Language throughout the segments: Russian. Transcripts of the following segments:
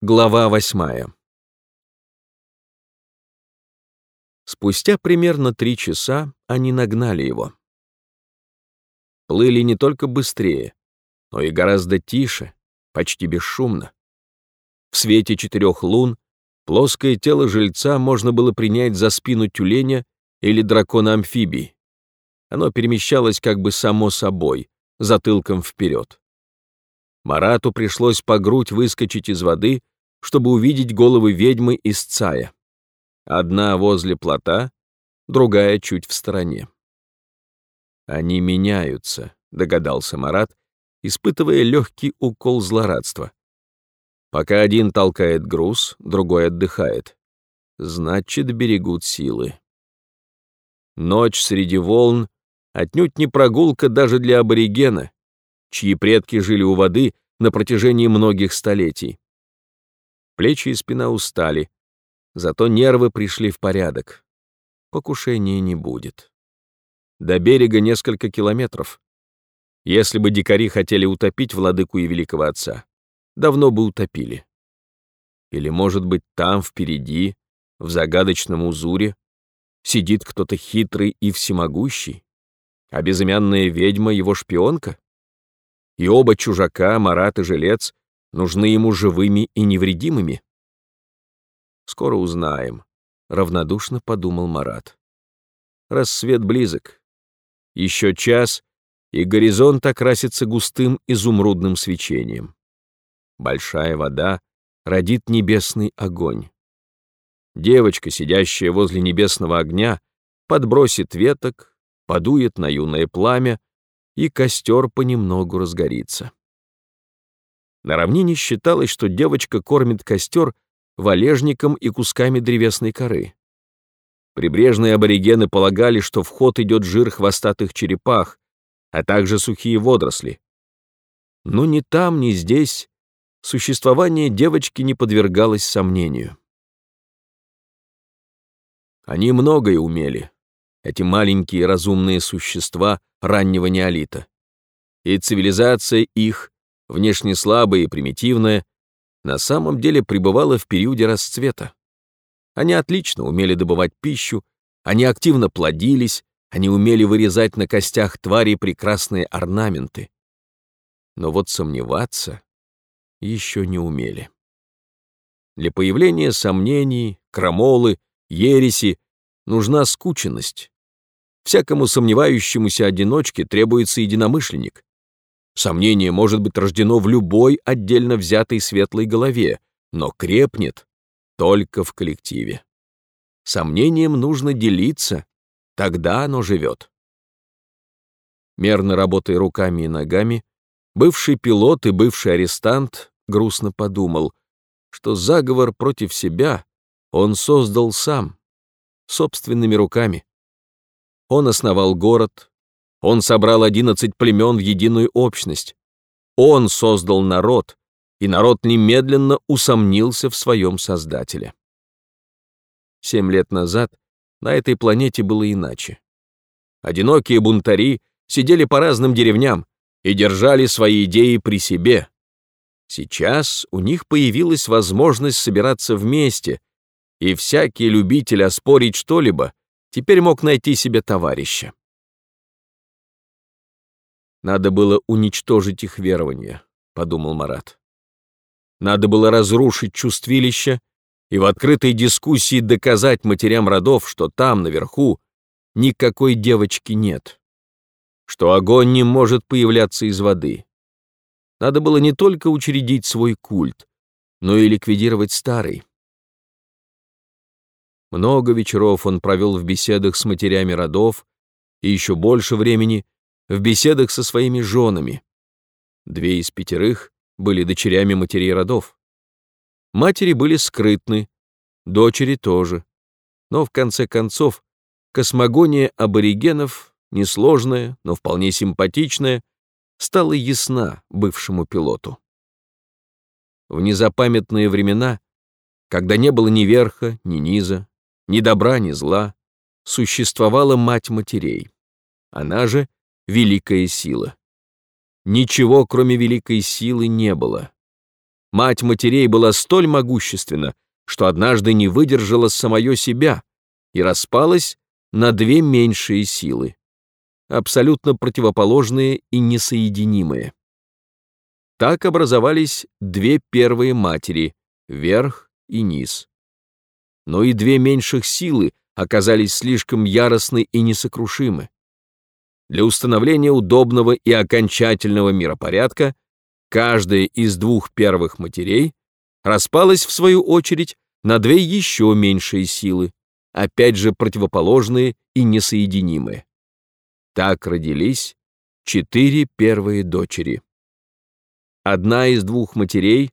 Глава восьмая. Спустя примерно три часа они нагнали его. Плыли не только быстрее, но и гораздо тише, почти бесшумно. В свете четырех лун плоское тело жильца можно было принять за спину тюленя или дракона-амфибии. Оно перемещалось как бы само собой, затылком вперед. Марату пришлось по грудь выскочить из воды, чтобы увидеть головы ведьмы из Цая. Одна возле плота, другая чуть в стороне. «Они меняются», — догадался Марат, испытывая легкий укол злорадства. Пока один толкает груз, другой отдыхает. Значит, берегут силы. Ночь среди волн — отнюдь не прогулка даже для аборигена, чьи предки жили у воды на протяжении многих столетий. Плечи и спина устали, зато нервы пришли в порядок. Покушения не будет. До берега несколько километров. Если бы дикари хотели утопить владыку и великого отца, давно бы утопили. Или, может быть, там, впереди, в загадочном узуре, сидит кто-то хитрый и всемогущий, а безымянная ведьма — его шпионка? И оба чужака, Марат и Жилец, нужны ему живыми и невредимыми? Скоро узнаем, равнодушно подумал Марат. Рассвет близок. Еще час, и горизонт окрасится густым изумрудным свечением. Большая вода родит небесный огонь. Девочка, сидящая возле небесного огня, подбросит веток, подует на юное пламя, и костер понемногу разгорится. На равнине считалось, что девочка кормит костер валежником и кусками древесной коры. Прибрежные аборигены полагали, что в ход идет жир хвостатых черепах, а также сухие водоросли. Но ни там, ни здесь существование девочки не подвергалось сомнению. Они многое умели, эти маленькие разумные существа раннего неолита. И цивилизация их, внешне слабая и примитивная, на самом деле пребывала в периоде расцвета. Они отлично умели добывать пищу, они активно плодились, они умели вырезать на костях тварей прекрасные орнаменты. Но вот сомневаться еще не умели. Для появления сомнений, крамолы, ереси нужна скученность. Всякому сомневающемуся одиночке требуется единомышленник. Сомнение может быть рождено в любой отдельно взятой светлой голове, но крепнет только в коллективе. Сомнением нужно делиться, тогда оно живет. Мерно работая руками и ногами, бывший пилот и бывший арестант грустно подумал, что заговор против себя он создал сам, собственными руками. Он основал город, он собрал одиннадцать племен в единую общность, он создал народ, и народ немедленно усомнился в своем создателе. Семь лет назад на этой планете было иначе. Одинокие бунтари сидели по разным деревням и держали свои идеи при себе. Сейчас у них появилась возможность собираться вместе и всякий любитель оспорить что-либо теперь мог найти себе товарища. «Надо было уничтожить их верование», — подумал Марат. «Надо было разрушить чувствилище и в открытой дискуссии доказать матерям родов, что там, наверху, никакой девочки нет, что огонь не может появляться из воды. Надо было не только учредить свой культ, но и ликвидировать старый. Много вечеров он провел в беседах с матерями родов и еще больше времени в беседах со своими женами. Две из пятерых были дочерями матерей родов. Матери были скрытны, дочери тоже. Но в конце концов космогония аборигенов, несложная, но вполне симпатичная, стала ясна бывшему пилоту. В незапамятные времена, когда не было ни верха, ни низа, ни добра, ни зла, существовала мать матерей. Она же — великая сила. Ничего, кроме великой силы, не было. мать матерей была столь могущественна, что однажды не выдержала самое себя и распалась на две меньшие силы, абсолютно противоположные и несоединимые. Так образовались две первые матери, верх и низ. Но и две меньших силы оказались слишком яростны и несокрушимы. Для установления удобного и окончательного миропорядка каждая из двух первых матерей распалась, в свою очередь, на две еще меньшие силы, опять же противоположные и несоединимые. Так родились четыре первые дочери. Одна из двух матерей,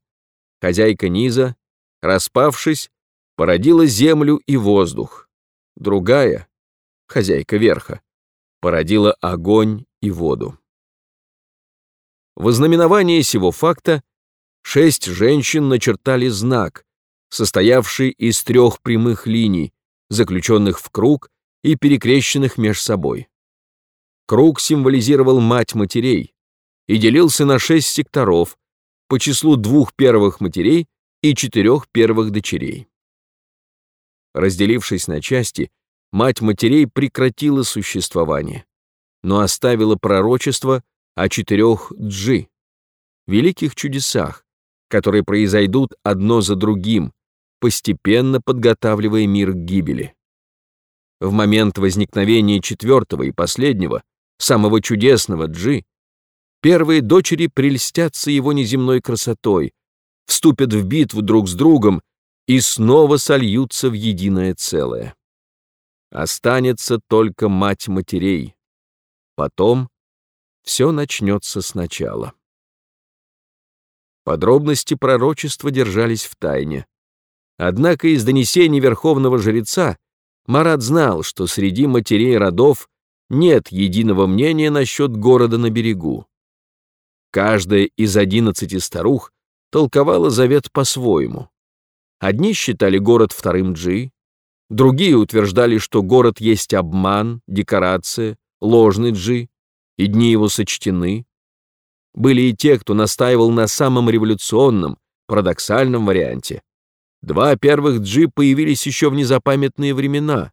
хозяйка низа, распавшись, породила землю и воздух. Другая, хозяйка верха, породила огонь и воду. В ознаменование сего факта шесть женщин начертали знак, состоявший из трех прямых линий, заключенных в круг и перекрещенных меж собой. Круг символизировал мать матерей и делился на шесть секторов по числу двух первых матерей и четырех первых дочерей. Разделившись на части, мать матерей прекратила существование, но оставила пророчество о четырех джи, великих чудесах, которые произойдут одно за другим, постепенно подготавливая мир к гибели. В момент возникновения четвертого и последнего, самого чудесного джи, первые дочери прельстятся его неземной красотой, вступят в битву друг с другом и снова сольются в единое целое. Останется только мать матерей. Потом все начнется сначала. Подробности пророчества держались в тайне. Однако из донесений верховного жреца Марат знал, что среди матерей родов нет единого мнения насчет города на берегу. Каждая из одиннадцати старух толковала завет по-своему. Одни считали город вторым Джи, другие утверждали, что город есть обман, декорация, ложный Джи, и дни его сочтены. Были и те, кто настаивал на самом революционном, парадоксальном варианте. Два первых Джи появились еще в незапамятные времена.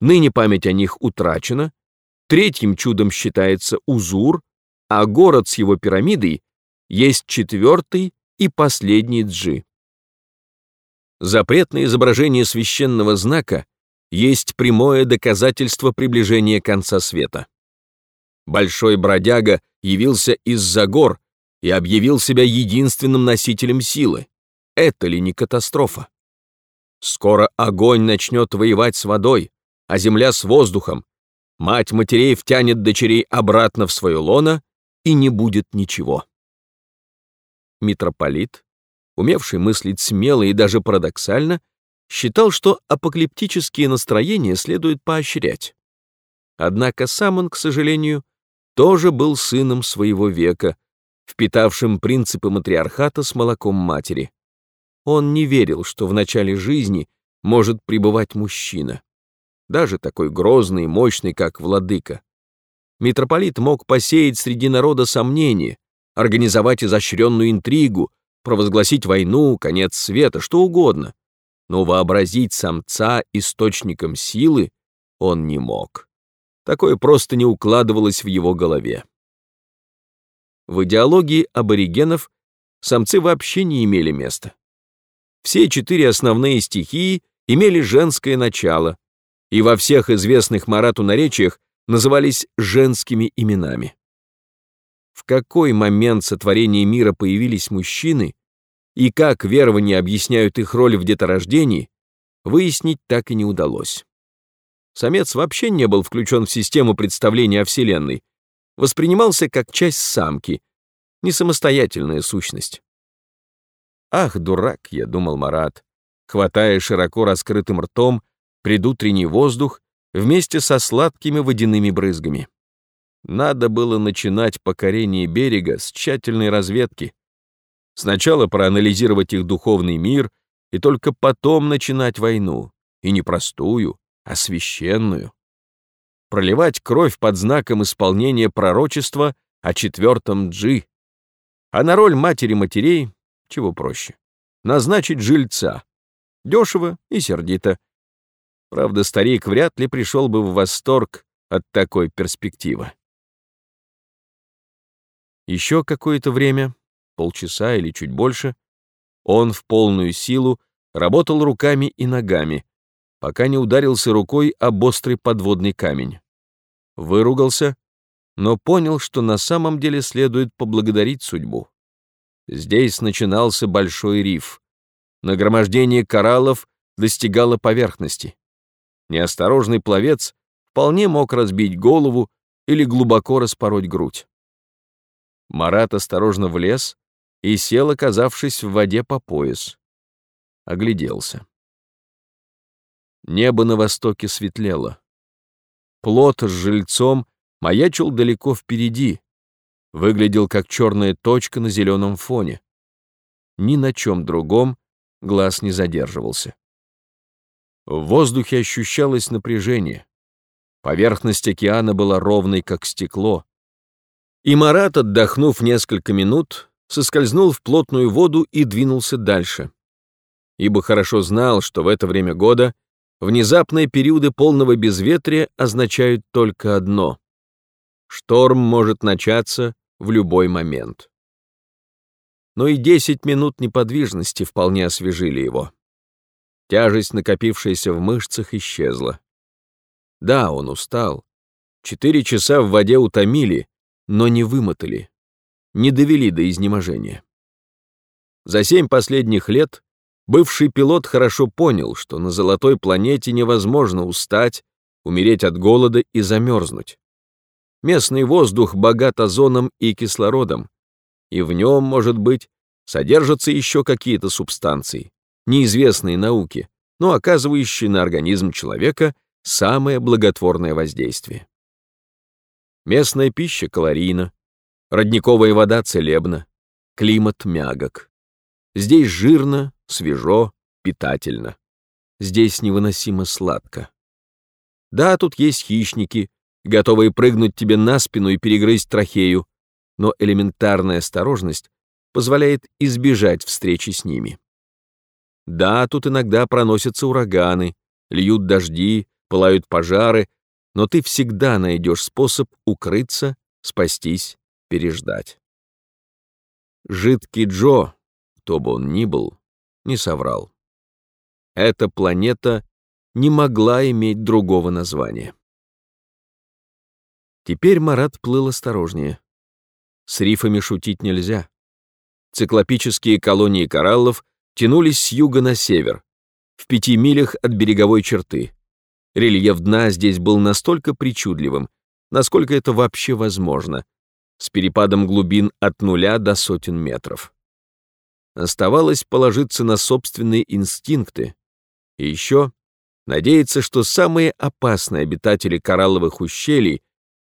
Ныне память о них утрачена. Третьим чудом считается Узур, а город с его пирамидой есть четвертый и последний Джи. Запрет на изображение священного знака есть прямое доказательство приближения конца света. Большой бродяга явился из-за гор и объявил себя единственным носителем силы. Это ли не катастрофа? Скоро огонь начнет воевать с водой, а земля с воздухом. Мать матерей втянет дочерей обратно в свое лоно, и не будет ничего. Митрополит умевший мыслить смело и даже парадоксально, считал, что апокалиптические настроения следует поощрять. Однако сам он, к сожалению, тоже был сыном своего века, впитавшим принципы матриархата с молоком матери. Он не верил, что в начале жизни может пребывать мужчина, даже такой грозный и мощный, как владыка. Митрополит мог посеять среди народа сомнения, организовать изощренную интригу, провозгласить войну, конец света, что угодно, но вообразить самца источником силы он не мог. Такое просто не укладывалось в его голове. В идеологии аборигенов самцы вообще не имели места. Все четыре основные стихии имели женское начало и во всех известных Марату наречиях назывались женскими именами. В какой момент сотворения мира появились мужчины и как верования объясняют их роль в деторождении, выяснить так и не удалось. Самец вообще не был включен в систему представления о Вселенной, воспринимался как часть самки, не самостоятельная сущность. «Ах, дурак!» — я думал Марат, хватая широко раскрытым ртом предутренний воздух вместе со сладкими водяными брызгами. Надо было начинать покорение берега с тщательной разведки. Сначала проанализировать их духовный мир и только потом начинать войну. И не простую, а священную. Проливать кровь под знаком исполнения пророчества о четвертом джи. А на роль матери матерей чего проще. Назначить жильца. Дешево и сердито. Правда, старик вряд ли пришел бы в восторг от такой перспективы. Еще какое-то время, полчаса или чуть больше, он в полную силу работал руками и ногами, пока не ударился рукой об острый подводный камень. Выругался, но понял, что на самом деле следует поблагодарить судьбу. Здесь начинался большой риф. Нагромождение кораллов достигало поверхности. Неосторожный пловец вполне мог разбить голову или глубоко распороть грудь. Марат осторожно влез и сел, оказавшись в воде по пояс. Огляделся. Небо на востоке светлело. Плот с жильцом маячил далеко впереди, выглядел как черная точка на зеленом фоне. Ни на чем другом глаз не задерживался. В воздухе ощущалось напряжение. Поверхность океана была ровной, как стекло. И Марат, отдохнув несколько минут, соскользнул в плотную воду и двинулся дальше. Ибо хорошо знал, что в это время года внезапные периоды полного безветрия означают только одно — шторм может начаться в любой момент. Но и 10 минут неподвижности вполне освежили его. Тяжесть, накопившаяся в мышцах, исчезла. Да, он устал. Четыре часа в воде утомили, но не вымотали, не довели до изнеможения. За семь последних лет бывший пилот хорошо понял, что на золотой планете невозможно устать, умереть от голода и замерзнуть. Местный воздух богат озоном и кислородом, и в нем, может быть, содержатся еще какие-то субстанции, неизвестные науке, но оказывающие на организм человека самое благотворное воздействие. Местная пища калорийна, родниковая вода целебна, климат мягок. Здесь жирно, свежо, питательно. Здесь невыносимо сладко. Да, тут есть хищники, готовые прыгнуть тебе на спину и перегрызть трахею, но элементарная осторожность позволяет избежать встречи с ними. Да, тут иногда проносятся ураганы, льют дожди, пылают пожары, но ты всегда найдешь способ укрыться, спастись, переждать. Жидкий Джо, кто бы он ни был, не соврал. Эта планета не могла иметь другого названия. Теперь Марат плыл осторожнее. С рифами шутить нельзя. Циклопические колонии кораллов тянулись с юга на север, в пяти милях от береговой черты. Рельеф дна здесь был настолько причудливым, насколько это вообще возможно, с перепадом глубин от нуля до сотен метров. Оставалось положиться на собственные инстинкты и еще надеяться, что самые опасные обитатели коралловых ущелий,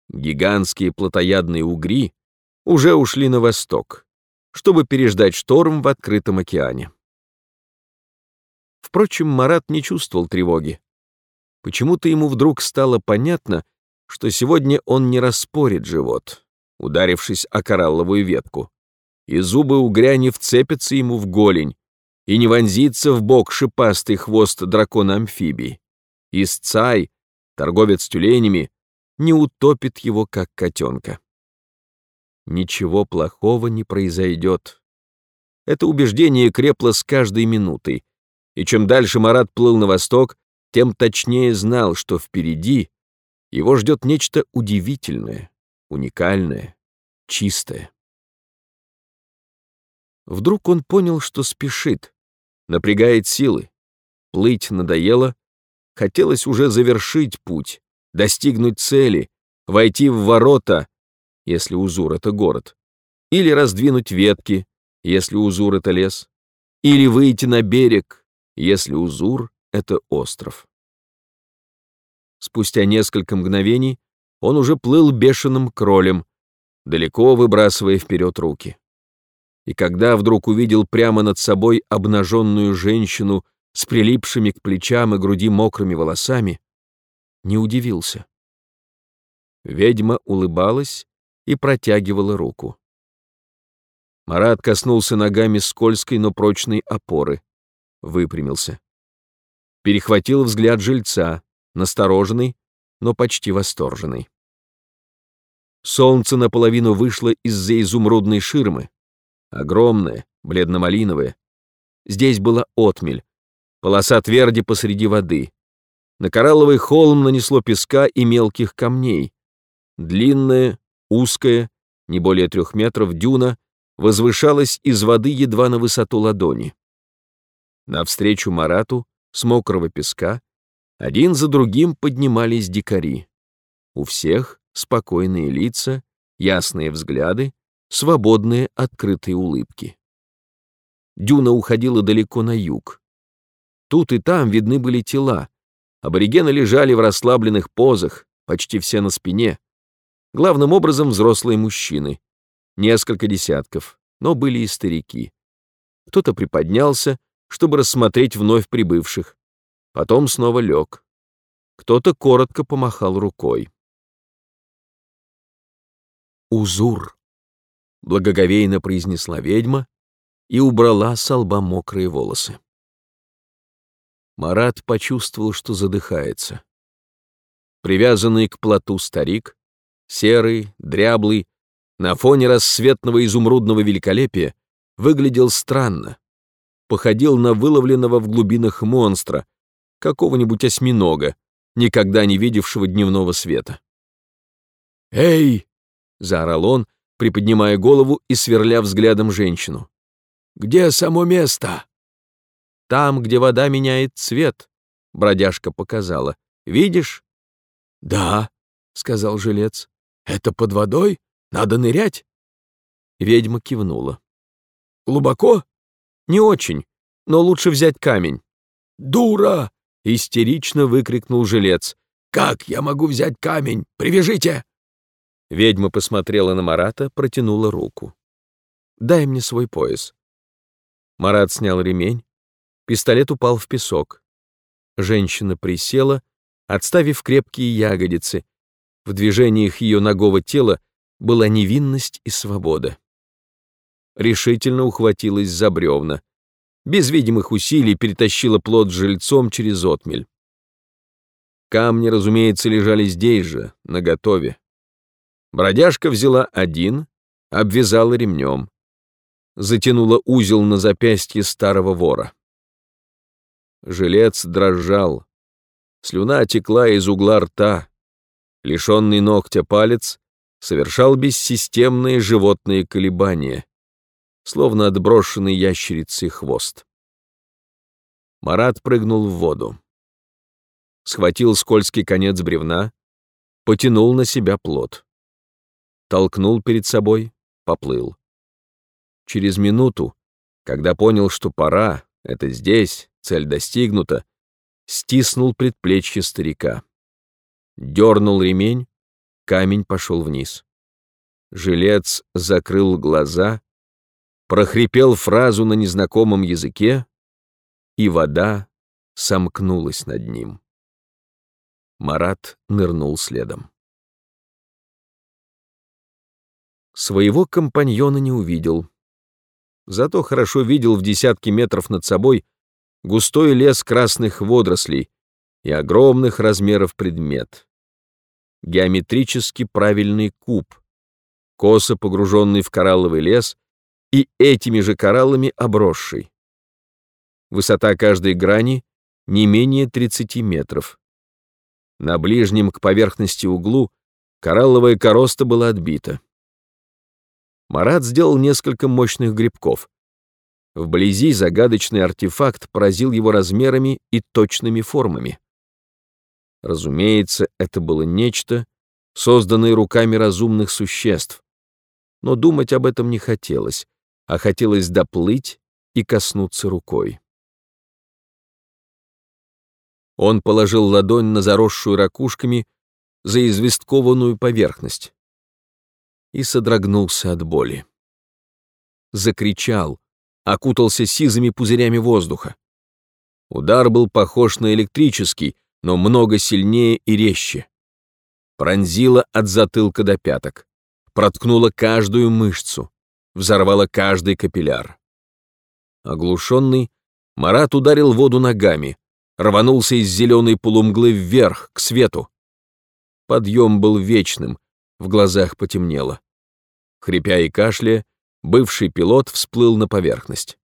гигантские плотоядные угри, уже ушли на восток, чтобы переждать шторм в открытом океане. Впрочем, Марат не чувствовал тревоги. Почему-то ему вдруг стало понятно, что сегодня он не распорит живот, ударившись о коралловую ветку, и зубы угря не вцепятся ему в голень, и не вонзится в бок шипастый хвост дракона-амфибии. И Сцай, торговец тюленями, не утопит его, как котенка. Ничего плохого не произойдет. Это убеждение крепло с каждой минутой, и чем дальше Марат плыл на восток, тем точнее знал, что впереди его ждет нечто удивительное, уникальное, чистое. Вдруг он понял, что спешит, напрягает силы. Плыть надоело, хотелось уже завершить путь, достигнуть цели, войти в ворота, если Узур — это город, или раздвинуть ветки, если Узур — это лес, или выйти на берег, если Узур — это остров. Спустя несколько мгновений он уже плыл бешеным кролем, далеко выбрасывая вперед руки. И когда вдруг увидел прямо над собой обнаженную женщину с прилипшими к плечам и груди мокрыми волосами, не удивился. Ведьма улыбалась и протягивала руку. Марат коснулся ногами скользкой, но прочной опоры. Выпрямился. Перехватил взгляд жильца, настороженный, но почти восторженный. Солнце наполовину вышло из-за изумрудной ширмы. Огромное, бледно-малиновое. Здесь была отмель, полоса тверди посреди воды. На коралловый холм нанесло песка и мелких камней. Длинная, узкая, не более трех метров дюна возвышалась из воды едва на высоту ладони. Навстречу Марату с мокрого песка один за другим поднимались дикари. У всех спокойные лица, ясные взгляды, свободные открытые улыбки. Дюна уходила далеко на юг. Тут и там видны были тела. Аборигены лежали в расслабленных позах, почти все на спине. Главным образом взрослые мужчины. Несколько десятков, но были и старики. Кто-то приподнялся, чтобы рассмотреть вновь прибывших. Потом снова лег. Кто-то коротко помахал рукой. «Узур», — благоговейно произнесла ведьма и убрала с лба мокрые волосы. Марат почувствовал, что задыхается. Привязанный к плоту старик, серый, дряблый, на фоне рассветного изумрудного великолепия, выглядел странно. Походил на выловленного в глубинах монстра, какого-нибудь осьминога, никогда не видевшего дневного света. «Эй!» — заорал он, приподнимая голову и сверля взглядом женщину. «Где само место?» «Там, где вода меняет цвет», — бродяжка показала. «Видишь?» «Да», — сказал жилец. «Это под водой? Надо нырять?» Ведьма кивнула. «Глубоко?» «Не очень, но лучше взять камень». «Дура!» — истерично выкрикнул жилец. «Как я могу взять камень? Привяжите!» Ведьма посмотрела на Марата, протянула руку. «Дай мне свой пояс». Марат снял ремень. Пистолет упал в песок. Женщина присела, отставив крепкие ягодицы. В движениях ее ногого тела была невинность и свобода. Решительно ухватилась за бревна. Без видимых усилий перетащила плод жильцом через отмель. Камни, разумеется, лежали здесь же, наготове. Бродяжка взяла один, обвязала ремнем. Затянула узел на запястье старого вора. Жилец дрожал. Слюна текла из угла рта. Лишенный ногтя палец совершал бессистемные животные колебания, словно отброшенный ящерицей хвост. Марат прыгнул в воду. Схватил скользкий конец бревна, потянул на себя плот. Толкнул перед собой, поплыл. Через минуту, когда понял, что пора, это здесь, цель достигнута, стиснул предплечье старика. Дернул ремень, камень пошел вниз. Жилец закрыл глаза, прохрипел фразу на незнакомом языке, и вода сомкнулась над ним. Марат нырнул следом. Своего компаньона не увидел. Зато хорошо видел в десятки метров над собой густой лес красных водорослей и огромных размеров предмет. Геометрически правильный куб, косо погруженный в коралловый лес и этими же кораллами обросший. Высота каждой грани не менее 30 метров. На ближнем к поверхности углу коралловая короста была отбита. Марат сделал несколько мощных грибков. Вблизи загадочный артефакт поразил его размерами и точными формами. Разумеется, это было нечто, созданное руками разумных существ. Но думать об этом не хотелось, а хотелось доплыть и коснуться рукой. Он положил ладонь на заросшую ракушками заизвесткованную поверхность и содрогнулся от боли. Закричал, окутался сизыми пузырями воздуха. Удар был похож на электрический, но много сильнее и резче. Пронзила от затылка до пяток, проткнула каждую мышцу. Взорвало каждый капилляр. Оглушенный, Марат ударил воду ногами, рванулся из зеленой полумглы вверх, к свету. Подъем был вечным, в глазах потемнело. Хрипя и кашляя, бывший пилот всплыл на поверхность.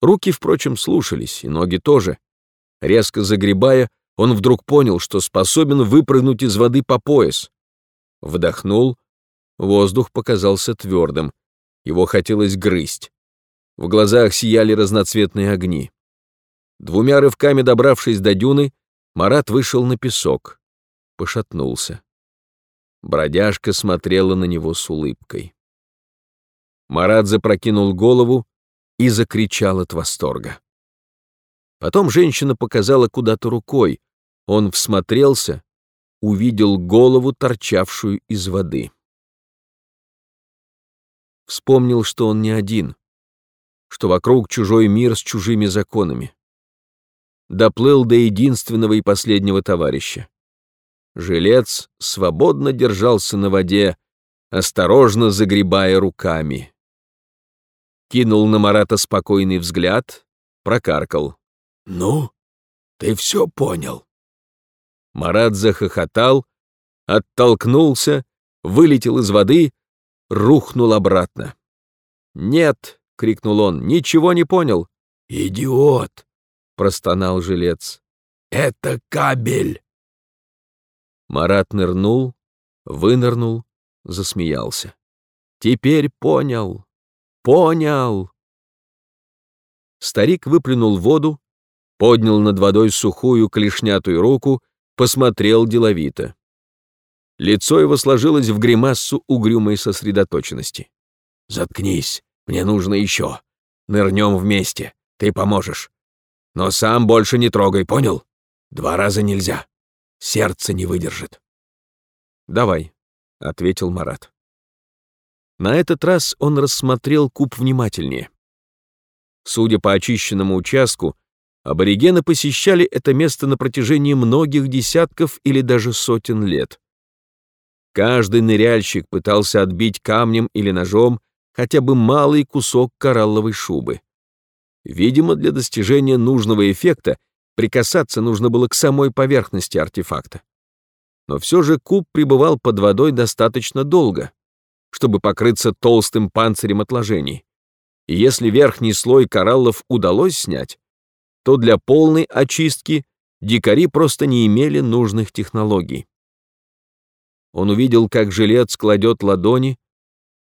Руки, впрочем, слушались, и ноги тоже. Резко загребая, он вдруг понял, что способен выпрыгнуть из воды по пояс. Вдохнул, воздух показался твердым, его хотелось грызть. В глазах сияли разноцветные огни. Двумя рывками добравшись до дюны, Марат вышел на песок, пошатнулся. Бродяжка смотрела на него с улыбкой. Марат запрокинул голову и закричал от восторга. Потом женщина показала куда-то рукой. Он всмотрелся, увидел голову, торчавшую из воды. Вспомнил, что он не один, что вокруг чужой мир с чужими законами. Доплыл до единственного и последнего товарища. Жилец свободно держался на воде, осторожно загребая руками. Кинул на Марата спокойный взгляд, прокаркал. «Ну, ты все понял?» Марат захохотал, оттолкнулся, вылетел из воды, рухнул обратно. «Нет!» — крикнул он, — «ничего не понял». «Идиот!» — простонал жилец. «Это кабель!» Марат нырнул, вынырнул, засмеялся. «Теперь понял! Понял!» Старик выплюнул воду, поднял над водой сухую клешнятую руку, посмотрел деловито. Лицо его сложилось в гримассу угрюмой сосредоточенности. «Заткнись, мне нужно еще. Нырнем вместе, ты поможешь. Но сам больше не трогай, понял? Два раза нельзя сердце не выдержит. «Давай», — ответил Марат. На этот раз он рассмотрел куб внимательнее. Судя по очищенному участку, аборигены посещали это место на протяжении многих десятков или даже сотен лет. Каждый ныряльщик пытался отбить камнем или ножом хотя бы малый кусок коралловой шубы. Видимо, для достижения нужного эффекта Прикасаться нужно было к самой поверхности артефакта. Но все же куб пребывал под водой достаточно долго, чтобы покрыться толстым панцирем отложений. И если верхний слой кораллов удалось снять, то для полной очистки дикари просто не имели нужных технологий. Он увидел, как жилец кладет ладони,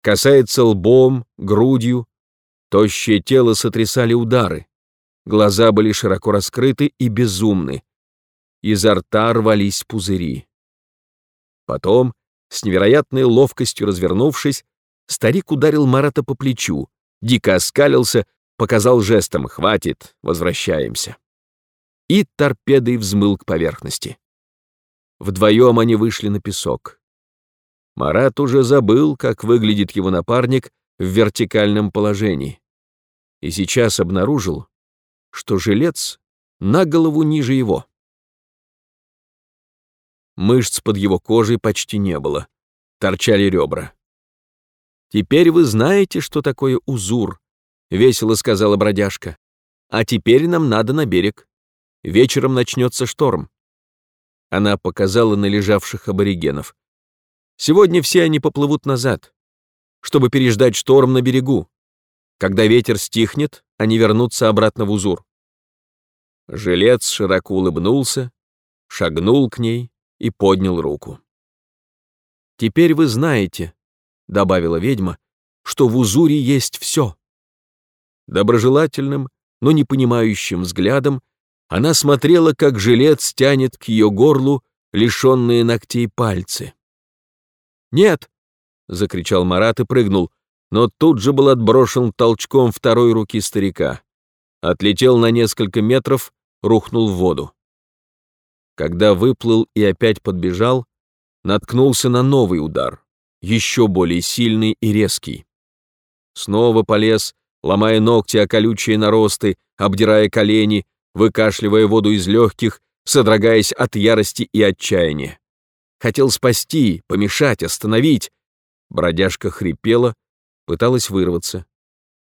касается лбом, грудью, тощее тело сотрясали удары. Глаза были широко раскрыты и безумны. Изо рта рвались пузыри. Потом, с невероятной ловкостью развернувшись, старик ударил Марата по плечу, дико оскалился, показал жестом «Хватит, возвращаемся». И торпедой взмыл к поверхности. Вдвоем они вышли на песок. Марат уже забыл, как выглядит его напарник в вертикальном положении. И сейчас обнаружил, что жилец на голову ниже его. Мышц под его кожей почти не было, торчали ребра. «Теперь вы знаете, что такое узур», — весело сказала бродяжка. «А теперь нам надо на берег. Вечером начнется шторм». Она показала на лежавших аборигенов. «Сегодня все они поплывут назад, чтобы переждать шторм на берегу. Когда ветер стихнет, они вернутся обратно в узур. Жилец широко улыбнулся, шагнул к ней и поднял руку. «Теперь вы знаете», — добавила ведьма, — «что в узуре есть все». Доброжелательным, но не понимающим взглядом она смотрела, как жилец тянет к ее горлу лишенные ногтей пальцы. «Нет!» — закричал Марат и прыгнул, но тут же был отброшен толчком второй руки старика. Отлетел на несколько метров, рухнул в воду. Когда выплыл и опять подбежал, наткнулся на новый удар, еще более сильный и резкий. Снова полез, ломая ногти о колючие наросты, обдирая колени, выкашливая воду из легких, содрогаясь от ярости и отчаяния. Хотел спасти, помешать, остановить. Бродяжка хрипела, пыталась вырваться.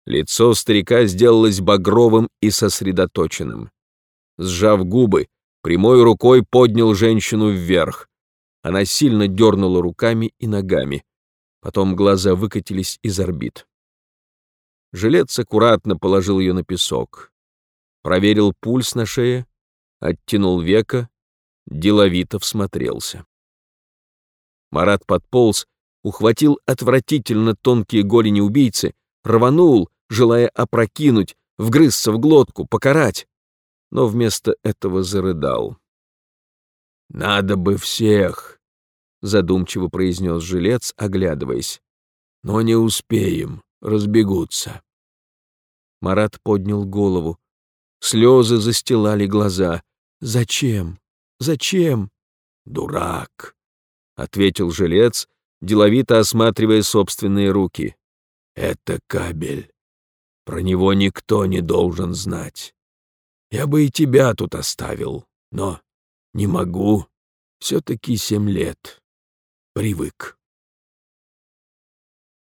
Лицо старика сделалось багровым и сосредоточенным. Сжав губы, прямой рукой поднял женщину вверх. Она сильно дернула руками и ногами. Потом глаза выкатились из орбит. Жилец аккуратно положил ее на песок. Проверил пульс на шее, оттянул века, деловито всмотрелся. Марат подполз, ухватил отвратительно тонкие голени убийцы, рванул, желая опрокинуть, вгрызться в глотку, покарать, но вместо этого зарыдал. «Надо бы всех!» — задумчиво произнес жилец, оглядываясь. «Но не успеем, разбегутся». Марат поднял голову. Слезы застилали глаза. «Зачем? Зачем?» «Дурак!» — ответил жилец, деловито осматривая собственные руки. «Это кабель. Про него никто не должен знать. Я бы и тебя тут оставил, но не могу. Все-таки семь лет. Привык».